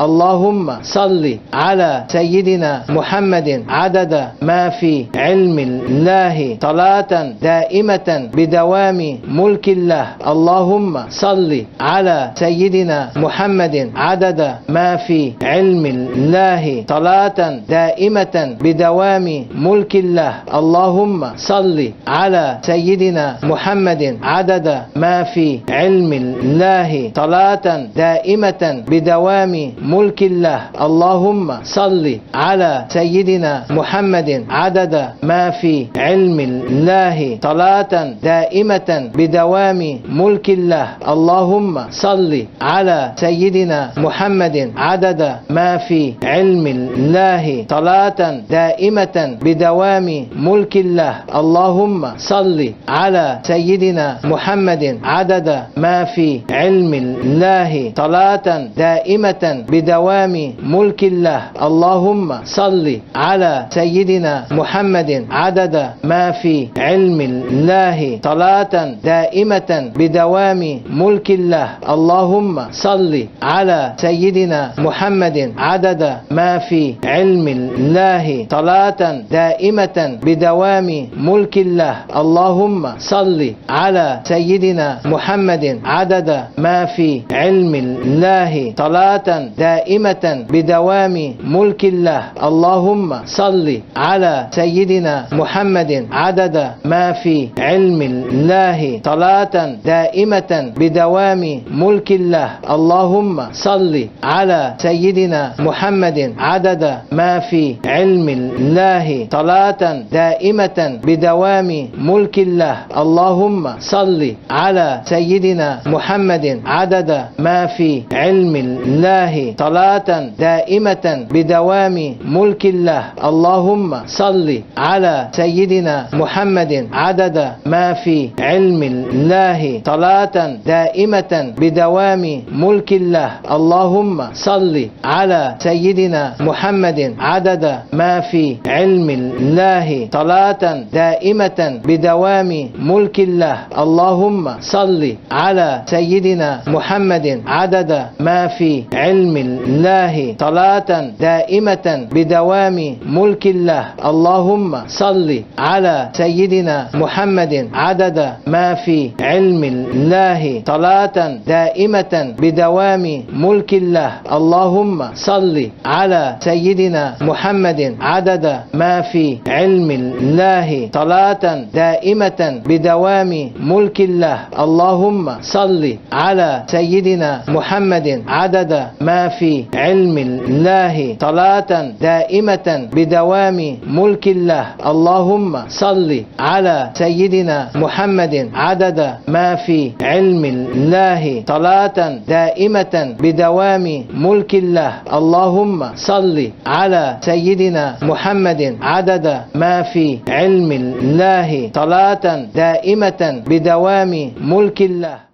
اللهم صل على سيدنا محمد عدد ما في علم الله صلاة دائمة بدوام ملك الله. اللهم صل على سيدنا محمد عدد ما في علم الله صلاة دائمة بدوام ملك الله. اللهم صل على سيدنا محمد عدد ما في علم الله صلاة دائمة بدوام ملك الله. اللهم صل على سيدنا محمد عدد ما في علم الله صلاة دائمة بدوام ملك الله. اللهم صل على سيدنا محمد عدد ما في علم الله صلاة دائمة بدوام ملك الله. اللهم صل على سيدنا محمد عدد ما في علم الله صلاة دائمة بدوام ملك الله. اللهم صل على سيدنا محمد عدد ما في علم الله صلاة دائمة بدوام ملك الله. اللهم صل على سيدنا محمد عدد ما في علم الله صلاة دائمة بدوام ملك الله. اللهم صل على سيدنا محمد عدد ما في علم الله صلاة دائمة بدوام ملك الله. اللهم صل على سيدنا محمد عدد ما في علم الله. صلاة دائمة بدوام ملك الله. اللهم صل على سيدنا محمد عدد ما في علم الله. صلاة دائمة بدوام ملك الله. اللهم صل على سيدنا محمد عدد ما في علم الله. صلاة دائمة بدوام ملك الله. اللهم صل على سيدنا محمد عدد ما في علم الله. صلاة دائمة بدوام ملك الله. اللهم صل على سيدنا محمد عدد ما في علم الله. صلاة دائمة بدوام ملك الله. اللهم صل على سيدنا محمد عدد ما في علم الله صلاة دائمة بدوام ملك الله. اللهم صل على سيدنا محمد. عدد ما في علم الله. صلاة دائمة بدوام ملك الله. اللهم صل على سيدنا محمد. عدد ما في علم الله. صلاة دائمة بدوام ملك الله. اللهم صل على سيدنا محمد. عدد ما في علم الله صلاة دائمة بدوام ملك الله. اللهم صل على سيدنا محمد. عدد ما في علم الله صلاة دائمة بدوام ملك الله. اللهم صل على سيدنا محمد. عدد ما في علم الله صلاة دائمة بدوام ملك الله.